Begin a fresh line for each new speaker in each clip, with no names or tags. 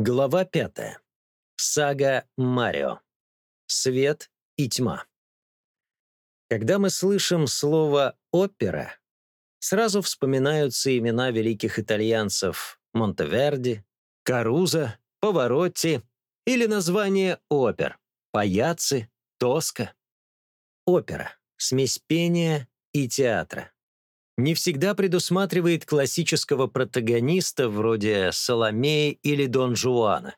Глава пятая. Сага Марио. Свет и тьма. Когда мы слышим слово «опера», сразу вспоминаются имена великих итальянцев Монтеверди, Каруза, Поворотти или название опер Паяцци, Тоска. Опера — смесь пения и театра. Не всегда предусматривает классического протагониста вроде Соломеи или Дон Жуана.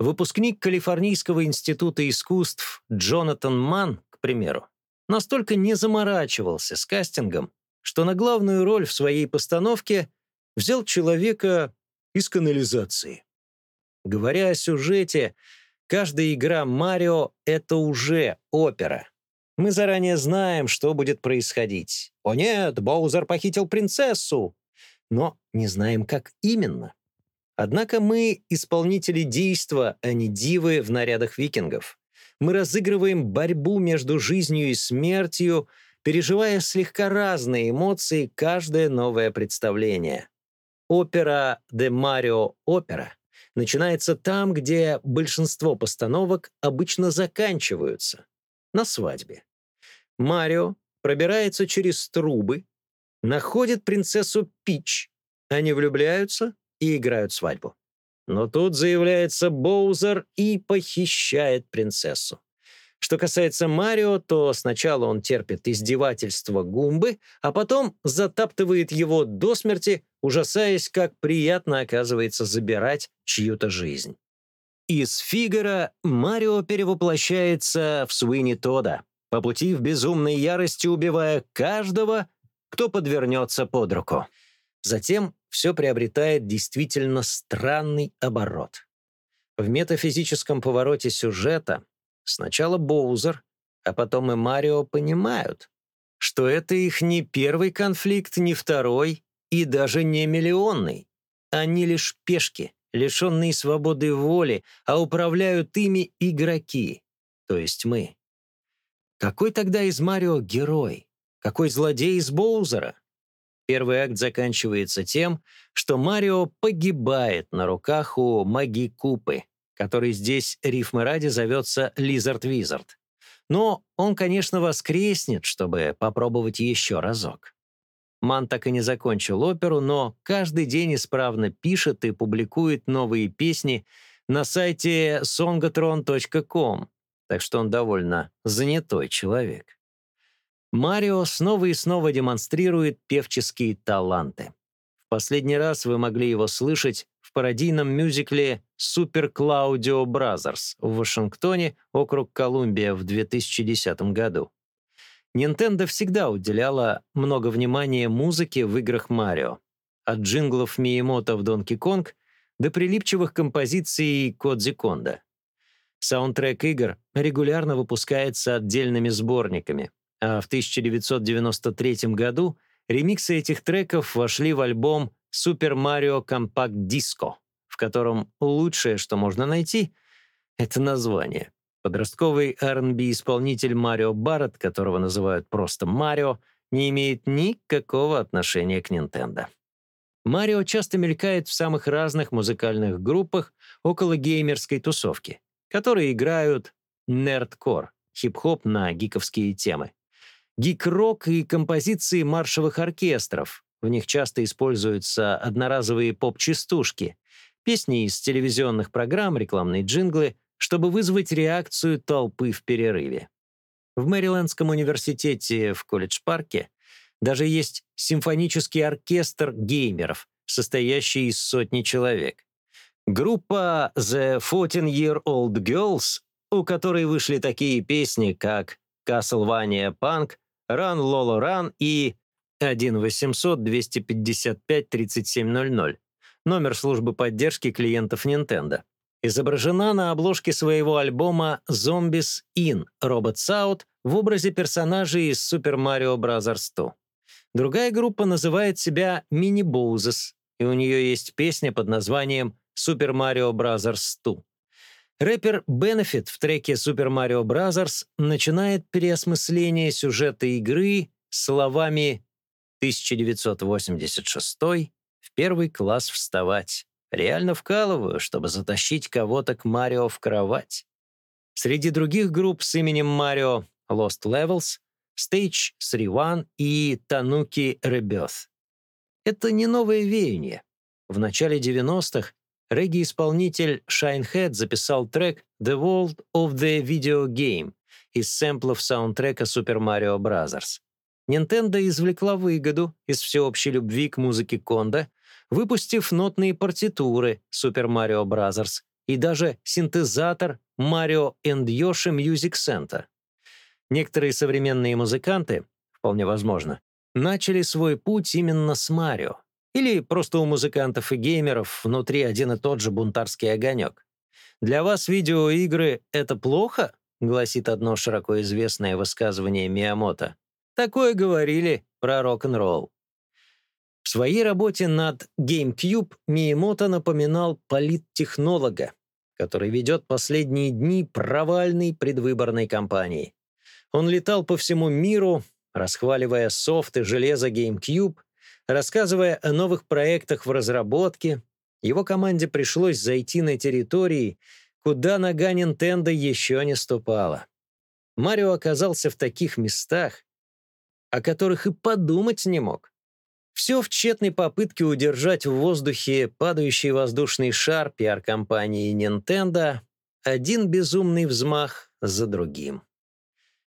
Выпускник Калифорнийского института искусств Джонатан Манн, к примеру, настолько не заморачивался с кастингом, что на главную роль в своей постановке взял человека из канализации. Говоря о сюжете, каждая игра Марио — это уже опера. Мы заранее знаем, что будет происходить. «О нет, Боузер похитил принцессу!» Но не знаем, как именно. Однако мы — исполнители действа, а не дивы в нарядах викингов. Мы разыгрываем борьбу между жизнью и смертью, переживая слегка разные эмоции каждое новое представление. Опера «De Mario Опера» начинается там, где большинство постановок обычно заканчиваются — на свадьбе. Марио пробирается через трубы, находит принцессу Пич, они влюбляются и играют свадьбу. Но тут заявляется Боузер и похищает принцессу. Что касается Марио, то сначала он терпит издевательство Гумбы, а потом затаптывает его до смерти, ужасаясь, как приятно оказывается забирать чью-то жизнь. Из Фигара Марио перевоплощается в Суини Тода, по пути в безумной ярости убивая каждого, кто подвернется под руку. Затем все приобретает действительно странный оборот. В метафизическом повороте сюжета сначала Боузер, а потом и Марио понимают, что это их не первый конфликт, не второй и даже не миллионный. Они лишь пешки, лишенные свободы воли, а управляют ими игроки, то есть мы. Какой тогда из Марио герой? Какой злодей из Боузера? Первый акт заканчивается тем, что Марио погибает на руках у маги Купы, который здесь рифмы ради зовется Лизард Визард. Но он, конечно, воскреснет, чтобы попробовать еще разок. Ман так и не закончил оперу, но каждый день исправно пишет и публикует новые песни на сайте songatron.com, так что он довольно занятой человек. Марио снова и снова демонстрирует певческие таланты. В последний раз вы могли его слышать в пародийном мюзикле «Super Claudio Bros.» в Вашингтоне, округ Колумбия в 2010 году. Nintendo всегда уделяла много внимания музыке в играх Марио. От джинглов Миемото в Donkey Kong до прилипчивых композиций Кодзи Конда. Саундтрек игр регулярно выпускается отдельными сборниками, а в 1993 году ремиксы этих треков вошли в альбом Super Mario Compact Disco, в котором лучшее, что можно найти, это название. Подростковый R&B-исполнитель Марио Барретт, которого называют просто Марио, не имеет никакого отношения к Nintendo. Марио часто мелькает в самых разных музыкальных группах около геймерской тусовки которые играют нердкор, хип-хоп на гиковские темы. Гик-рок и композиции маршевых оркестров. В них часто используются одноразовые поп-частушки, песни из телевизионных программ, рекламные джинглы, чтобы вызвать реакцию толпы в перерыве. В Мэрилендском университете в колледж-парке даже есть симфонический оркестр геймеров, состоящий из сотни человек. Группа The 14-Year-Old Girls, у которой вышли такие песни, как Castlevania Punk, Run Lolo Run и 1-800-255-3700, номер службы поддержки клиентов Nintendo, изображена на обложке своего альбома Zombies In Robots Out в образе персонажей из Super Mario Bros. 2. Другая группа называет себя Mini Bowses, и у нее есть песня под названием Super Mario Bros. 2. Рэпер Benefit в треке Super Mario Bros. начинает переосмысление сюжета игры словами «1986 в первый класс вставать, Реально вкалываю, чтобы затащить кого-то к Марио в кровать. Среди других групп с именем Марио Lost Levels, Stage 3-1 и Tanuki Rebirth. Это не новое веяние. В начале 90-х регги-исполнитель Shinehead записал трек «The World of the Video Game» из сэмплов саундтрека Super Mario Bros. Nintendo извлекла выгоду из всеобщей любви к музыке Конда, выпустив нотные партитуры Super Mario Bros. и даже синтезатор Mario and Yoshi Music Center. Некоторые современные музыканты, вполне возможно, начали свой путь именно с Марио. Или просто у музыкантов и геймеров внутри один и тот же бунтарский огонек. «Для вас видеоигры — это плохо?» — гласит одно широко известное высказывание Миямото. Такое говорили про рок-н-ролл. В своей работе над GameCube Миямото напоминал политтехнолога, который ведет последние дни провальной предвыборной кампании. Он летал по всему миру, расхваливая софт и железо GameCube, рассказывая о новых проектах в разработке. Его команде пришлось зайти на территории, куда нога Nintendo еще не ступала. Марио оказался в таких местах, о которых и подумать не мог. Все в тщетной попытке удержать в воздухе падающий воздушный шар пиар-компании Nintendo, один безумный взмах за другим.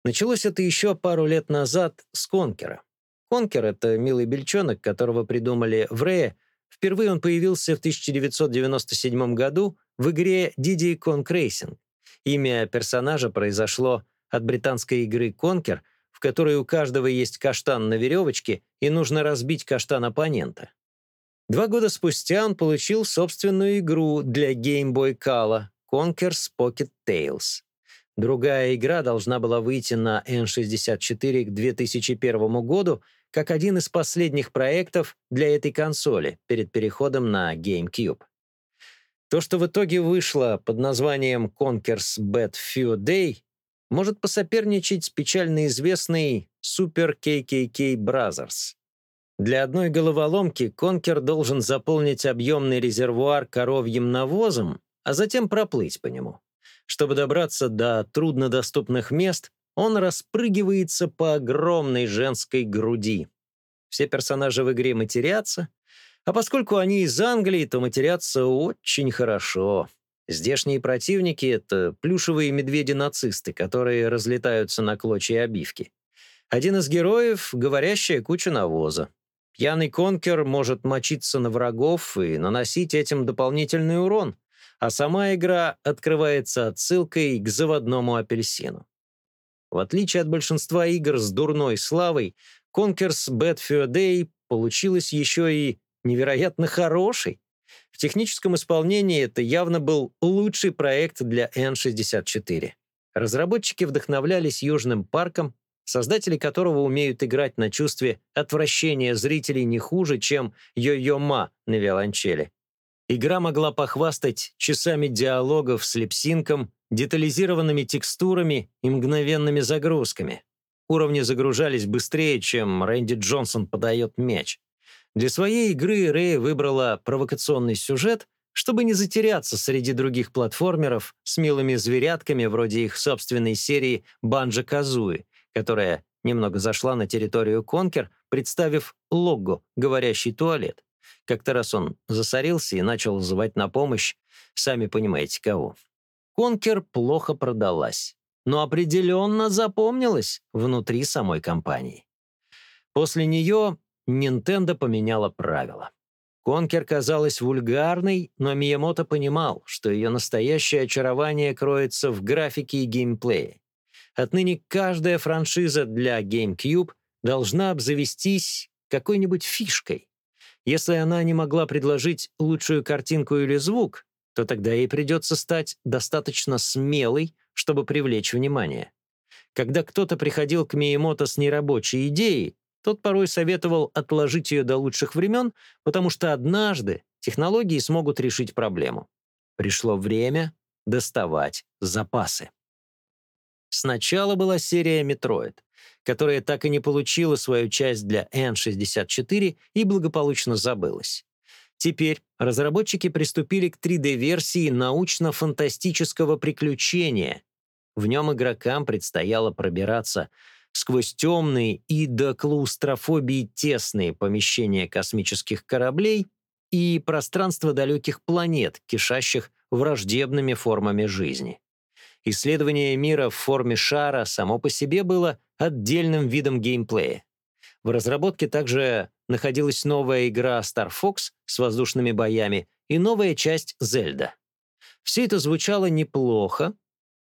Началось это еще пару лет назад с Конкера. Конкер — это милый бельчонок, которого придумали в Рее. Впервые он появился в 1997 году в игре Diddy Kong Racing. Имя персонажа произошло от британской игры «Конкер», в которой у каждого есть каштан на веревочке и нужно разбить каштан оппонента. Два года спустя он получил собственную игру для Game Boy Color Conker's Pocket Tales. Другая игра должна была выйти на N64 к 2001 году как один из последних проектов для этой консоли перед переходом на GameCube. То, что в итоге вышло под названием Conker's Bad Few Day, может посоперничать с печально известной Super KKK Brothers. Для одной головоломки Конкер должен заполнить объемный резервуар коровьим навозом, а затем проплыть по нему. Чтобы добраться до труднодоступных мест, он распрыгивается по огромной женской груди. Все персонажи в игре матерятся, а поскольку они из Англии, то матерятся очень хорошо. Здешние противники — это плюшевые медведи-нацисты, которые разлетаются на клочья обивки. Один из героев — говорящая куча навоза. Пьяный конкер может мочиться на врагов и наносить этим дополнительный урон — а сама игра открывается отсылкой к заводному апельсину. В отличие от большинства игр с дурной славой, Conker's Bad Fur Day получилась еще и невероятно хорошей. В техническом исполнении это явно был лучший проект для N64. Разработчики вдохновлялись Южным парком, создатели которого умеют играть на чувстве отвращения зрителей не хуже, чем Йо-Йо-Ма на виолончели. Игра могла похвастать часами диалогов с липсинком, детализированными текстурами и мгновенными загрузками. Уровни загружались быстрее, чем Рэнди Джонсон подает мяч. Для своей игры Рэй выбрала провокационный сюжет, чтобы не затеряться среди других платформеров с милыми зверятками вроде их собственной серии «Банджа-Казуи», которая немного зашла на территорию Конкер, представив лого «Говорящий туалет». Как-то раз он засорился и начал звать на помощь, сами понимаете кого. Конкер плохо продалась, но определенно запомнилась внутри самой компании. После нее Nintendo поменяла правила. Конкер казалась вульгарной, но Миямото понимал, что ее настоящее очарование кроется в графике и геймплее. Отныне каждая франшиза для GameCube должна обзавестись какой-нибудь фишкой, если она не могла предложить лучшую картинку или звук, то тогда ей придется стать достаточно смелой, чтобы привлечь внимание. Когда кто-то приходил к Миемото с нерабочей идеей, тот порой советовал отложить ее до лучших времен, потому что однажды технологии смогут решить проблему. Пришло время доставать запасы. Сначала была серия Metroid которая так и не получила свою часть для N64 и благополучно забылась. Теперь разработчики приступили к 3D-версии научно-фантастического приключения. В нем игрокам предстояло пробираться сквозь темные и до клаустрофобии тесные помещения космических кораблей и пространство далеких планет, кишащих враждебными формами жизни. Исследование мира в форме шара само по себе было отдельным видом геймплея. В разработке также находилась новая игра Star Fox с воздушными боями и новая часть Зельда. Все это звучало неплохо,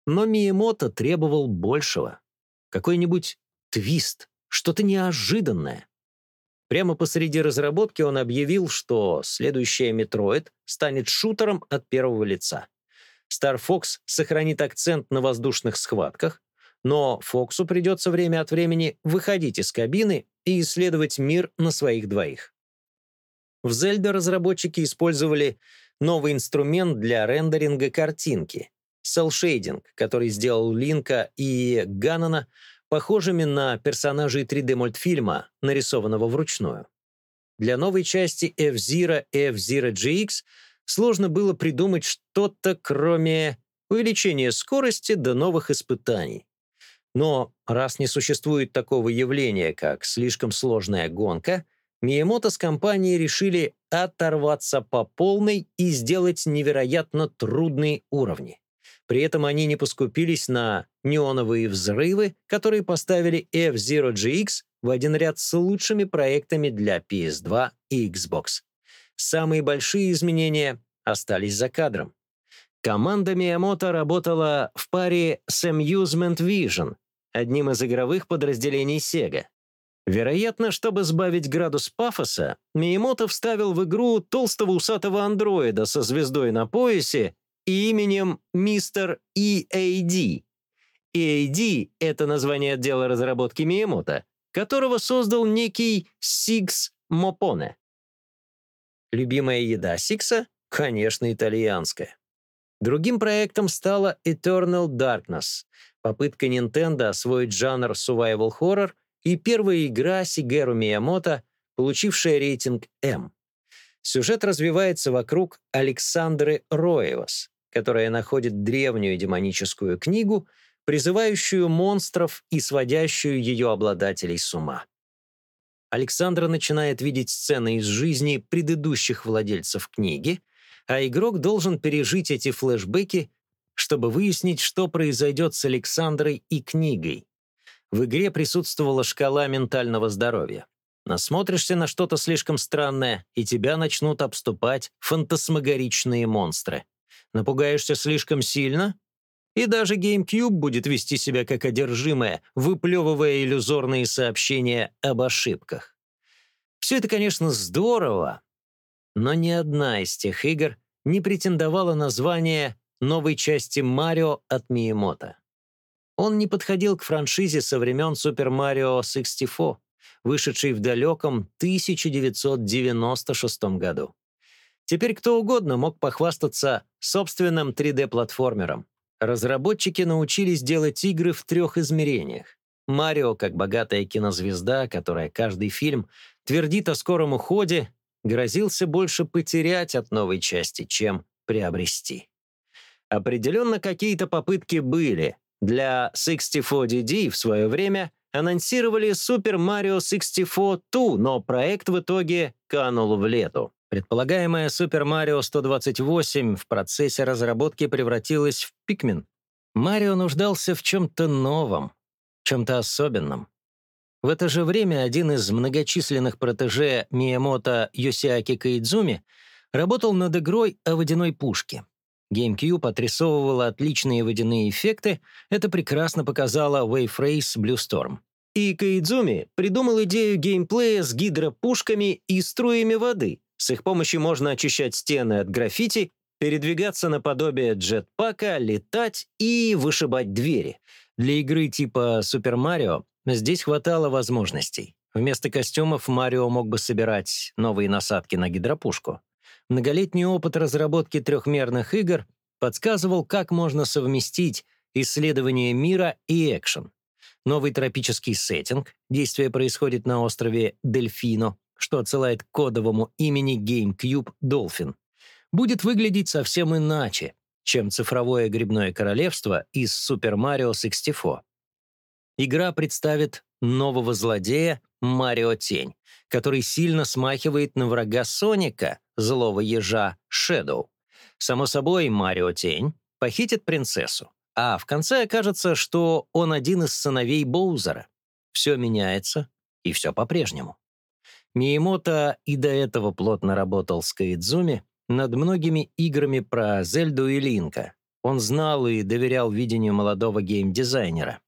но Миемото требовал большего. Какой-нибудь твист, что-то неожиданное. Прямо посреди разработки он объявил, что следующая Metroid станет шутером от первого лица. Star Fox сохранит акцент на воздушных схватках, но Фоксу придется время от времени выходить из кабины и исследовать мир на своих двоих. В Zelda разработчики использовали новый инструмент для рендеринга картинки — Shading, который сделал Линка и Ганнона похожими на персонажей 3D-мультфильма, нарисованного вручную. Для новой части F-Zero F-Zero GX сложно было придумать что-то, кроме увеличения скорости до новых испытаний. Но раз не существует такого явления, как слишком сложная гонка, Миямото с компанией решили оторваться по полной и сделать невероятно трудные уровни. При этом они не поскупились на неоновые взрывы, которые поставили F-Zero GX в один ряд с лучшими проектами для PS2 и Xbox. Самые большие изменения остались за кадром. Команда Miyamoto работала в паре с Amusement Vision, одним из игровых подразделений Sega. Вероятно, чтобы сбавить градус пафоса, Миямото вставил в игру толстого усатого андроида со звездой на поясе и именем Мистер EAD. EAD — это название отдела разработки Миямото, которого создал некий Сикс Мопоне. Любимая еда Сикса? Конечно, итальянская. Другим проектом стала Eternal Darkness, попытка Nintendo освоить жанр survival horror и первая игра Сигеру Миямото, получившая рейтинг M. Сюжет развивается вокруг Александры Роевас, которая находит древнюю демоническую книгу, призывающую монстров и сводящую ее обладателей с ума. Александра начинает видеть сцены из жизни предыдущих владельцев книги, а игрок должен пережить эти флешбеки чтобы выяснить, что произойдет с Александрой и книгой. В игре присутствовала шкала ментального здоровья. Насмотришься на что-то слишком странное, и тебя начнут обступать фантасмагоричные монстры. Напугаешься слишком сильно, и даже GameCube будет вести себя как одержимое, выплевывая иллюзорные сообщения об ошибках. Все это, конечно, здорово, но ни одна из тех игр не претендовала на звание новой части Марио от Миемото. Он не подходил к франшизе со времен Super Mario 64, вышедшей в далеком 1996 году. Теперь кто угодно мог похвастаться собственным 3D-платформером. Разработчики научились делать игры в трех измерениях. Марио, как богатая кинозвезда, которая каждый фильм твердит о скором уходе, грозился больше потерять от новой части, чем приобрести. Определенно какие-то попытки были. Для 64DD в свое время анонсировали Super Mario 64 2, но проект в итоге канул в лету. Предполагаемая Super Mario 128 в процессе разработки превратилась в Pikmin. Марио нуждался в чем-то новом, чем-то особенном. В это же время один из многочисленных протеже Миямото Йосиаки Каидзуми работал над игрой о водяной пушке. GameCube отрисовывала отличные водяные эффекты, это прекрасно показала Wave Race Blue Storm. И Каидзуми придумал идею геймплея с гидропушками и струями воды. С их помощью можно очищать стены от граффити, передвигаться наподобие джетпака, летать и вышибать двери. Для игры типа Super Mario здесь хватало возможностей. Вместо костюмов Марио мог бы собирать новые насадки на гидропушку. Многолетний опыт разработки трехмерных игр подсказывал, как можно совместить исследование мира и экшен. Новый тропический сеттинг, действие происходит на острове Дельфино, что отсылает к кодовому имени GameCube Dolphin, будет выглядеть совсем иначе, чем цифровое грибное королевство из Super Mario 64. Игра представит нового злодея Марио Тень, который сильно смахивает на врага Соника, злого ежа Шэдоу. Само собой, Марио Тень похитит принцессу, а в конце окажется, что он один из сыновей Боузера. Все меняется, и все по-прежнему. Миемото и до этого плотно работал с Каидзуми над многими играми про Зельду и Линка. Он знал и доверял видению молодого геймдизайнера.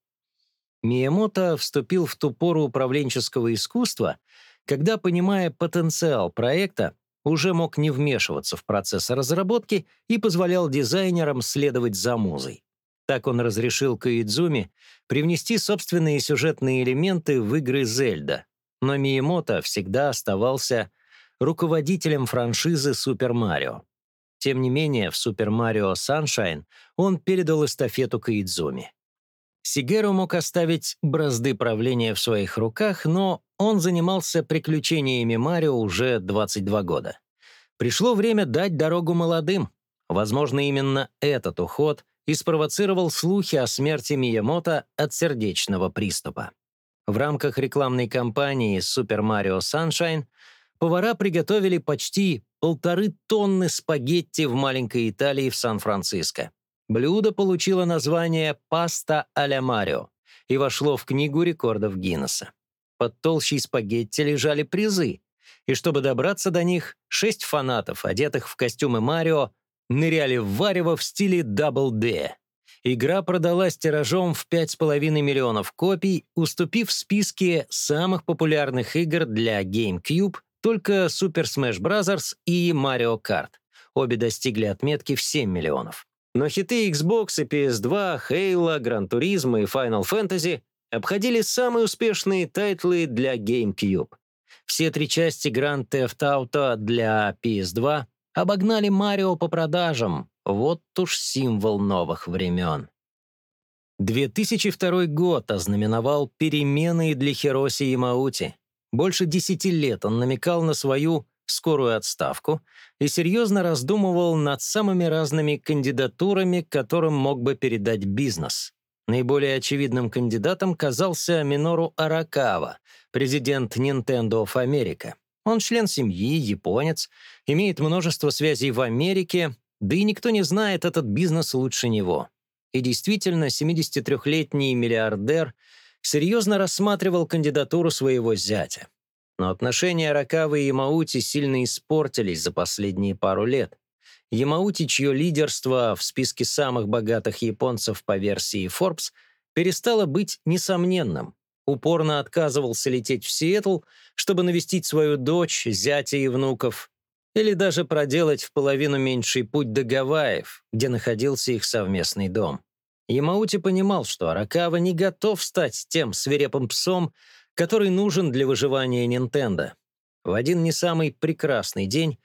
Миемото вступил в ту пору управленческого искусства, когда, понимая потенциал проекта, уже мог не вмешиваться в процесс разработки и позволял дизайнерам следовать за музой. Так он разрешил Каидзуми привнести собственные сюжетные элементы в игры Зельда, но Миемото всегда оставался руководителем франшизы Супер Марио. Тем не менее, в Супер Марио Sunshine он передал эстафету Каидзуми. Сигеру мог оставить бразды правления в своих руках, но он занимался приключениями Марио уже 22 года. Пришло время дать дорогу молодым. Возможно, именно этот уход и спровоцировал слухи о смерти Миямото от сердечного приступа. В рамках рекламной кампании Super Mario Sunshine повара приготовили почти полторы тонны спагетти в маленькой Италии в Сан-Франциско. Блюдо получило название «Паста а-ля Марио» и вошло в Книгу рекордов Гиннесса. Под толщей спагетти лежали призы, и чтобы добраться до них, шесть фанатов, одетых в костюмы Марио, ныряли в варево в стиле Double D. Игра продалась тиражом в 5,5 миллионов копий, уступив в списке самых популярных игр для GameCube только Super Smash Bros. и Mario Kart. Обе достигли отметки в 7 миллионов. Но хиты Xbox и PS2, Halo, Gran Turismo и Final Fantasy обходили самые успешные тайтлы для GameCube. Все три части Grand Theft Auto для PS2 обогнали Марио по продажам. Вот уж символ новых времен. 2002 год ознаменовал перемены для Хироси Ямаути. Больше десяти лет он намекал на свою скорую отставку и серьезно раздумывал над самыми разными кандидатурами, которым мог бы передать бизнес. Наиболее очевидным кандидатом казался Минору Аракава, президент Nintendo of America. Он член семьи, японец, имеет множество связей в Америке, да и никто не знает этот бизнес лучше него. И действительно, 73-летний миллиардер серьезно рассматривал кандидатуру своего зятя. Но отношения Ракавы и Ямаути сильно испортились за последние пару лет. Ямаути, чье лидерство в списке самых богатых японцев по версии Forbes, перестало быть несомненным. Упорно отказывался лететь в Сиэтл, чтобы навестить свою дочь, зятя и внуков, или даже проделать в половину меньший путь до Гавайев, где находился их совместный дом. Ямаути понимал, что Аракава не готов стать тем свирепым псом, который нужен для выживания Nintendo. В один не самый прекрасный день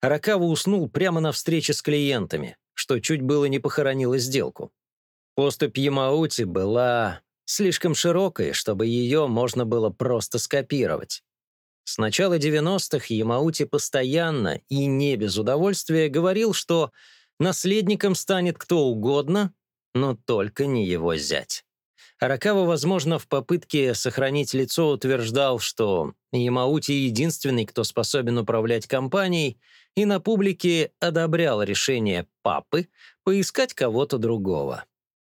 Аракава уснул прямо на встрече с клиентами, что чуть было не похоронило сделку. Поступь Ямаути была слишком широкой, чтобы ее можно было просто скопировать. С начала 90-х Ямаути постоянно и не без удовольствия говорил, что наследником станет кто угодно, но только не его зять. Аракава, возможно, в попытке сохранить лицо утверждал, что Ямаути единственный, кто способен управлять компанией, и на публике одобрял решение папы поискать кого-то другого.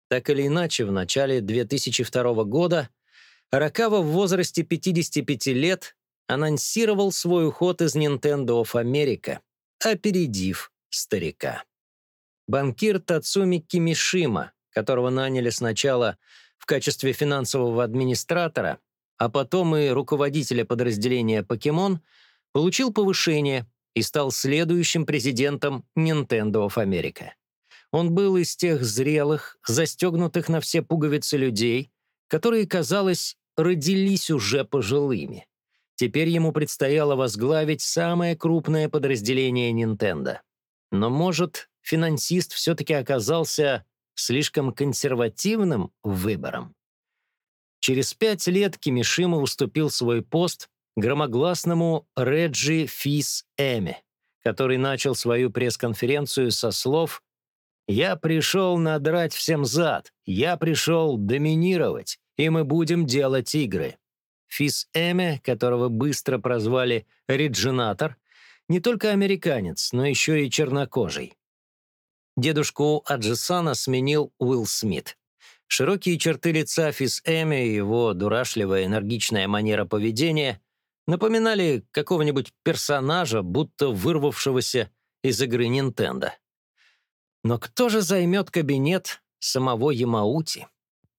Так или иначе, в начале 2002 года Аракава в возрасте 55 лет анонсировал свой уход из Nintendo of America, опередив старика. Банкир Тацуми Кимишима, которого наняли сначала в качестве финансового администратора, а потом и руководителя подразделения «Покемон», получил повышение и стал следующим президентом Nintendo of America. Он был из тех зрелых, застегнутых на все пуговицы людей, которые, казалось, родились уже пожилыми. Теперь ему предстояло возглавить самое крупное подразделение Nintendo. Но, может, финансист все-таки оказался слишком консервативным выбором. Через пять лет Кимишима уступил свой пост громогласному Реджи Фис Эми, который начал свою пресс-конференцию со слов «Я пришел надрать всем зад, я пришел доминировать, и мы будем делать игры». Фис Эми, которого быстро прозвали «Реджинатор», не только американец, но еще и чернокожий. Дедушку Аджисана сменил Уилл Смит. Широкие черты лица Фис Эми и его дурашливая энергичная манера поведения напоминали какого-нибудь персонажа, будто вырвавшегося из игры Nintendo. Но кто же займет кабинет самого Ямаути?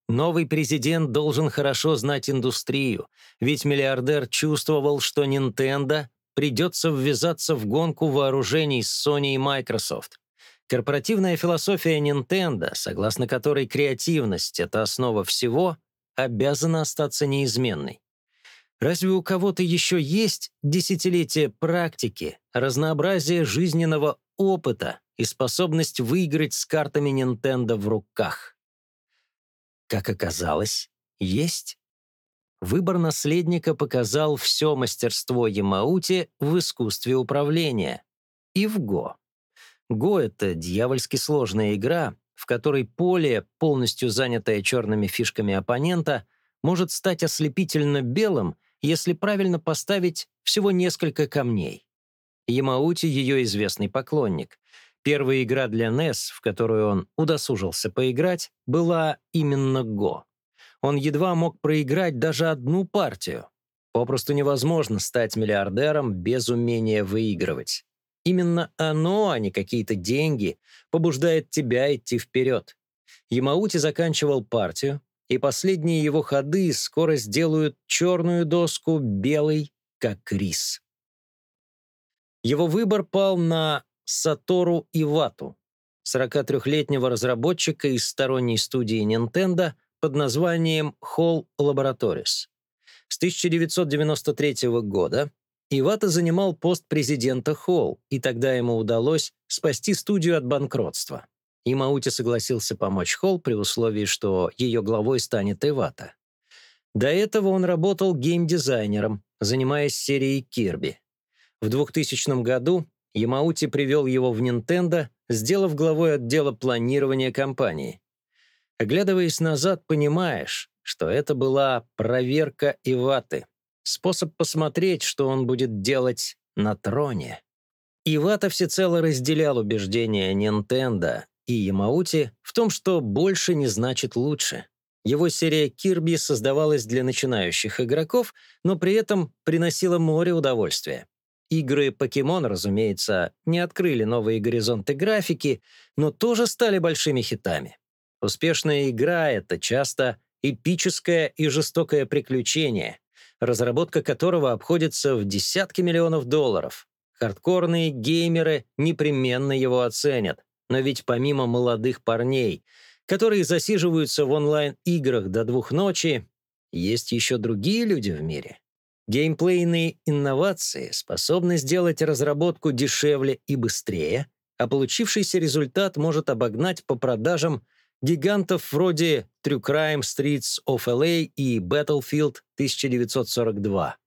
Новый президент должен хорошо знать индустрию, ведь миллиардер чувствовал, что Nintendo придется ввязаться в гонку вооружений с Sony и Microsoft. Корпоративная философия Nintendo, согласно которой креативность — это основа всего, обязана остаться неизменной. Разве у кого-то еще есть десятилетия практики, разнообразие жизненного опыта и способность выиграть с картами Nintendo в руках? Как оказалось, есть. Выбор наследника показал все мастерство Ямаути в искусстве управления и в Го. Го — это дьявольски сложная игра, в которой поле, полностью занятое черными фишками оппонента, может стать ослепительно белым, если правильно поставить всего несколько камней. Ямаути — ее известный поклонник. Первая игра для NES, в которую он удосужился поиграть, была именно Го. Он едва мог проиграть даже одну партию. Попросту невозможно стать миллиардером без умения выигрывать. Именно оно, а не какие-то деньги, побуждает тебя идти вперед. Ямаути заканчивал партию, и последние его ходы скоро сделают черную доску белой, как рис. Его выбор пал на Сатору Ивату, 43-летнего разработчика из сторонней студии Nintendo под названием Hall Laboratories. С 1993 года Ивата занимал пост президента Холл, и тогда ему удалось спасти студию от банкротства. И Маути согласился помочь Холл при условии, что ее главой станет Ивата. До этого он работал геймдизайнером, занимаясь серией Кирби. В 2000 году Ямаути привел его в Nintendo, сделав главой отдела планирования компании. Оглядываясь назад, понимаешь, что это была проверка Иваты, способ посмотреть, что он будет делать на троне. Ивата всецело разделял убеждения Nintendo и Ямаути в том, что больше не значит лучше. Его серия Kirby создавалась для начинающих игроков, но при этом приносила море удовольствия. Игры Pokemon, разумеется, не открыли новые горизонты графики, но тоже стали большими хитами. Успешная игра — это часто эпическое и жестокое приключение, разработка которого обходится в десятки миллионов долларов. Хардкорные геймеры непременно его оценят, но ведь помимо молодых парней, которые засиживаются в онлайн-играх до двух ночи, есть еще другие люди в мире. Геймплейные инновации способны сделать разработку дешевле и быстрее, а получившийся результат может обогнать по продажам гигантов вроде True Crime Streets of LA и Battlefield 1942.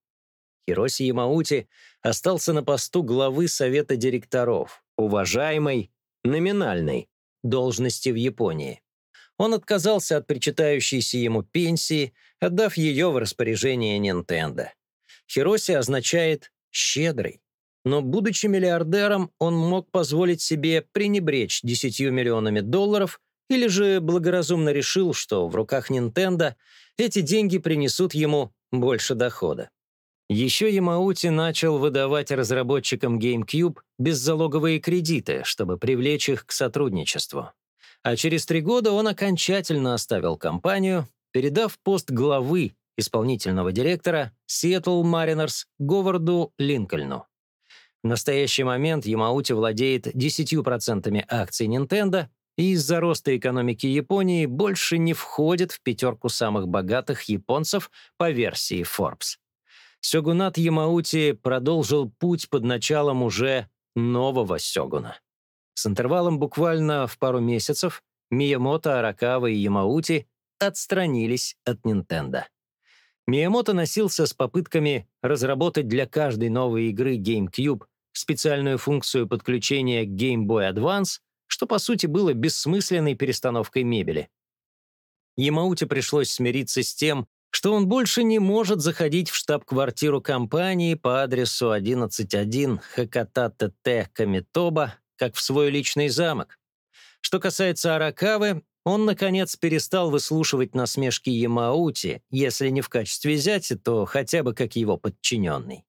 Хироси Ямаути остался на посту главы Совета директоров, уважаемой, номинальной, должности в Японии. Он отказался от причитающейся ему пенсии, отдав ее в распоряжение Nintendo. Хироси означает «щедрый». Но, будучи миллиардером, он мог позволить себе пренебречь 10 миллионами долларов или же благоразумно решил, что в руках Nintendo эти деньги принесут ему больше дохода. Еще Ямаути начал выдавать разработчикам GameCube беззалоговые кредиты, чтобы привлечь их к сотрудничеству. А через три года он окончательно оставил компанию, передав пост главы исполнительного директора Seattle Mariners Говарду Линкольну. В настоящий момент Ямаути владеет 10% акций Nintendo и из-за роста экономики Японии больше не входит в пятерку самых богатых японцев по версии Forbes. Сёгунат Ямаути продолжил путь под началом уже нового сёгуна. С интервалом буквально в пару месяцев Миямото, Аракава и Ямаути отстранились от Nintendo. Миямото носился с попытками разработать для каждой новой игры GameCube специальную функцию подключения Game Boy Advance, что по сути было бессмысленной перестановкой мебели. Ямауте пришлось смириться с тем, что он больше не может заходить в штаб-квартиру компании по адресу 11.1 Хаката-ТТ Камитоба, как в свой личный замок. Что касается Аракавы, он, наконец, перестал выслушивать насмешки Ямаути, если не в качестве зятя, то хотя бы как его подчиненный.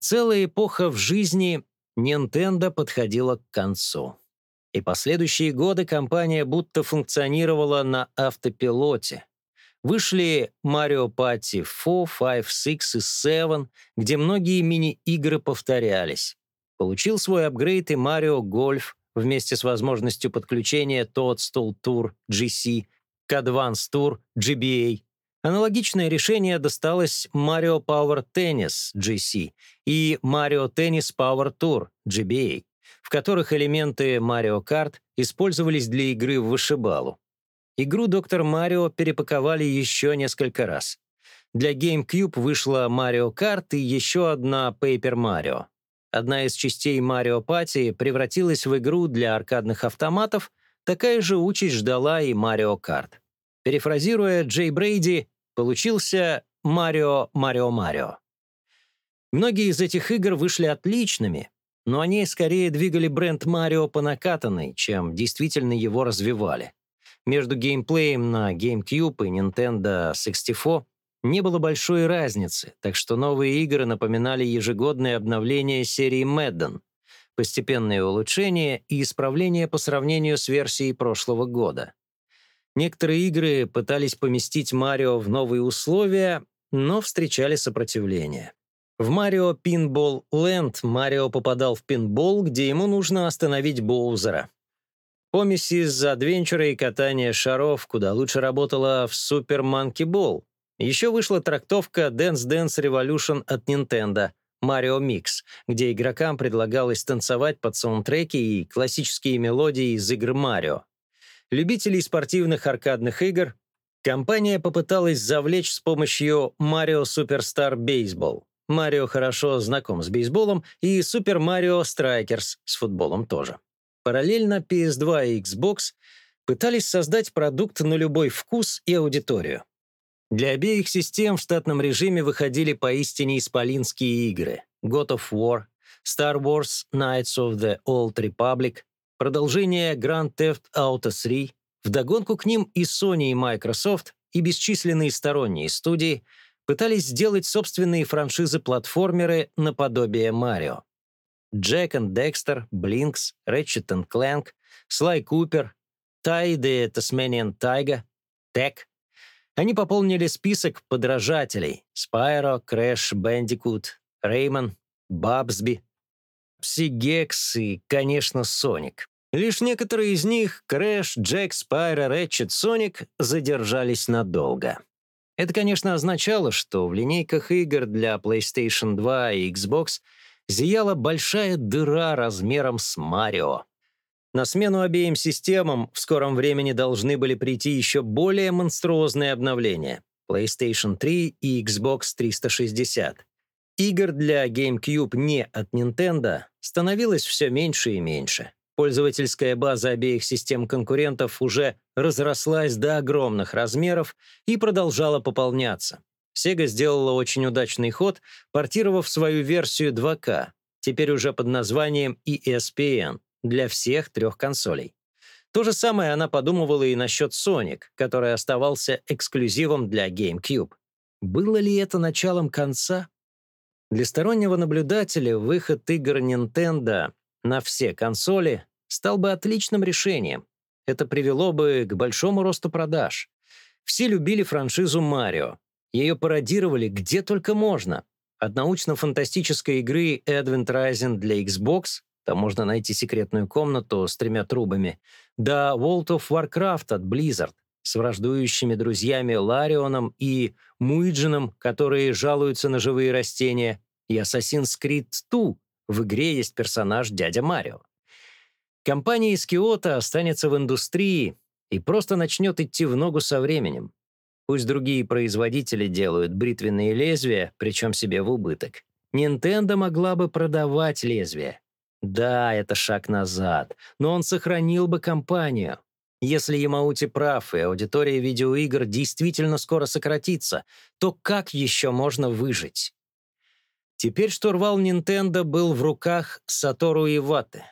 Целая эпоха в жизни Nintendo подходила к концу. И последующие годы компания будто функционировала на автопилоте. Вышли Mario Party 4, 5, 6 и 7, где многие мини-игры повторялись. Получил свой апгрейд и Mario Golf вместе с возможностью подключения Toadstool Tour GC к Advance Tour GBA. Аналогичное решение досталось Mario Power Tennis GC и Mario Tennis Power Tour GBA, в которых элементы Mario Kart использовались для игры в вышибалу. Игру Доктор Марио перепаковали еще несколько раз. Для GameCube вышла Mario Kart и еще одна Paper Mario. Одна из частей Mario Party превратилась в игру для аркадных автоматов, такая же участь ждала и Mario Kart. Перефразируя Джей Брейди, получился Марио Марио Марио. Многие из этих игр вышли отличными, но они скорее двигали бренд Марио по накатанной, чем действительно его развивали. Между геймплеем на GameCube и Nintendo 64 не было большой разницы, так что новые игры напоминали ежегодное обновление серии Madden, постепенные улучшения и исправления по сравнению с версией прошлого года. Некоторые игры пытались поместить Марио в новые условия, но встречали сопротивление. В Марио Pinball Land Марио попадал в пинбол, где ему нужно остановить Боузера. Помеси из адвенчура и катания шаров куда лучше работала в Super Monkey Ball, еще вышла трактовка Dance Dance Revolution от Nintendo Mario Mix, где игрокам предлагалось танцевать под саундтреки и классические мелодии из игр Марио. Любителей спортивных аркадных игр компания попыталась завлечь с помощью Mario Superstar Baseball. Марио хорошо знаком с бейсболом, и Super Mario Strikers с футболом тоже. Параллельно PS2 и Xbox пытались создать продукт на любой вкус и аудиторию. Для обеих систем в штатном режиме выходили поистине исполинские игры God of War, Star Wars Knights of the Old Republic, продолжение Grand Theft Auto 3, вдогонку к ним и Sony, и Microsoft, и бесчисленные сторонние студии пытались сделать собственные франшизы-платформеры наподобие Марио. Jack and Dexter, Blinks, Ratchet Clank, Sly Cooper, Ty the Tasmanian Tiger, Tech — они пополнили список подражателей — Спайро, Крэш Бандикут, Рэймен, Бабси, Гекс и, конечно, Соник. Лишь некоторые из них — Крэш, Джек, Спайро, Рэтчет, Соник — задержались надолго. Это, конечно, означало, что в линейках игр для PlayStation 2 и Xbox зияла большая дыра размером с Марио. На смену обеим системам в скором времени должны были прийти еще более монструозные обновления — PlayStation 3 и Xbox 360. Игр для GameCube не от Nintendo становилось все меньше и меньше. Пользовательская база обеих систем конкурентов уже разрослась до огромных размеров и продолжала пополняться. Sega сделала очень удачный ход, портировав свою версию 2K, теперь уже под названием ESPN — для всех трех консолей. То же самое она подумывала и насчет Sonic, который оставался эксклюзивом для GameCube. Было ли это началом конца? Для стороннего наблюдателя выход игр Nintendo на все консоли стал бы отличным решением. Это привело бы к большому росту продаж. Все любили франшизу Марио. Ее пародировали где только можно. От научно-фантастической игры Advent Rising для Xbox там можно найти секретную комнату с тремя трубами. Да World of Warcraft от Blizzard с враждующими друзьями Ларионом и Муиджином, которые жалуются на живые растения, и Assassin's Creed 2. В игре есть персонаж дядя Марио. Компания из Киото останется в индустрии и просто начнет идти в ногу со временем. Пусть другие производители делают бритвенные лезвия, причем себе в убыток. Nintendo могла бы продавать лезвия. Да, это шаг назад, но он сохранил бы компанию. Если Ямаути прав, и аудитория видеоигр действительно скоро сократится, то как еще можно выжить? Теперь штурвал Nintendo был в руках Сатору Иваты.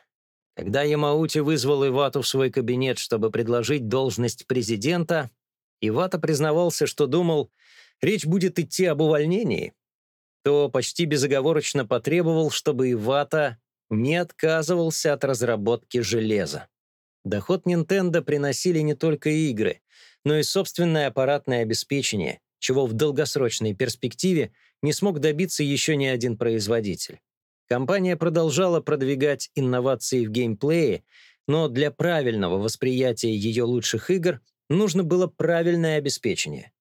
Когда Ямаути вызвал Ивату в свой кабинет, чтобы предложить должность президента, Ивата признавался, что думал, речь будет идти об увольнении, то почти безоговорочно потребовал, чтобы Ивата не отказывался от разработки железа. Доход Nintendo приносили не только игры, но и собственное аппаратное обеспечение, чего в долгосрочной перспективе не смог добиться еще ни один производитель. Компания продолжала продвигать инновации в геймплее, но для правильного восприятия ее лучших игр Нужно было правильное обеспечение.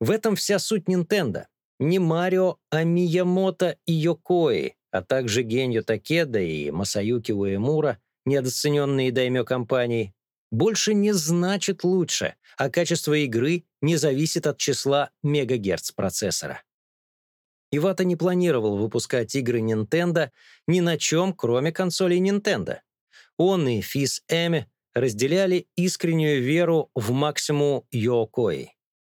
В этом вся суть Nintendo. Не Марио, а Миямото и Йокои, а также Геньо Такеда и Масаюки Уэмура, недооцененные даймё компании, больше не значит лучше, а качество игры не зависит от числа мегагерц процессора. Ивата не планировал выпускать игры Nintendo ни на чем, кроме консолей Nintendo. Он и Физ Эми разделяли искреннюю веру в максимум Йокои.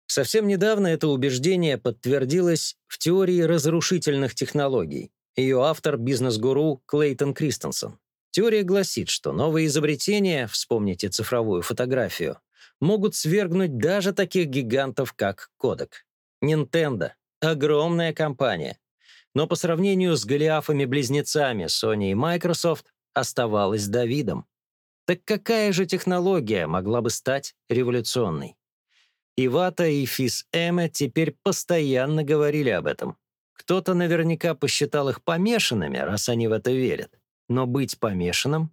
Совсем недавно это убеждение подтвердилось в теории разрушительных технологий. Ее автор — бизнес-гуру Клейтон Кристенсен. Теория гласит, что новые изобретения, вспомните цифровую фотографию, могут свергнуть даже таких гигантов, как Kodak. Nintendo — огромная компания. Но по сравнению с Голиафами-близнецами Sony и Microsoft оставалась Давидом. Так какая же технология могла бы стать революционной? Ивата и Фис Эме теперь постоянно говорили об этом. Кто-то наверняка посчитал их помешанными, раз они в это верят. Но быть помешанным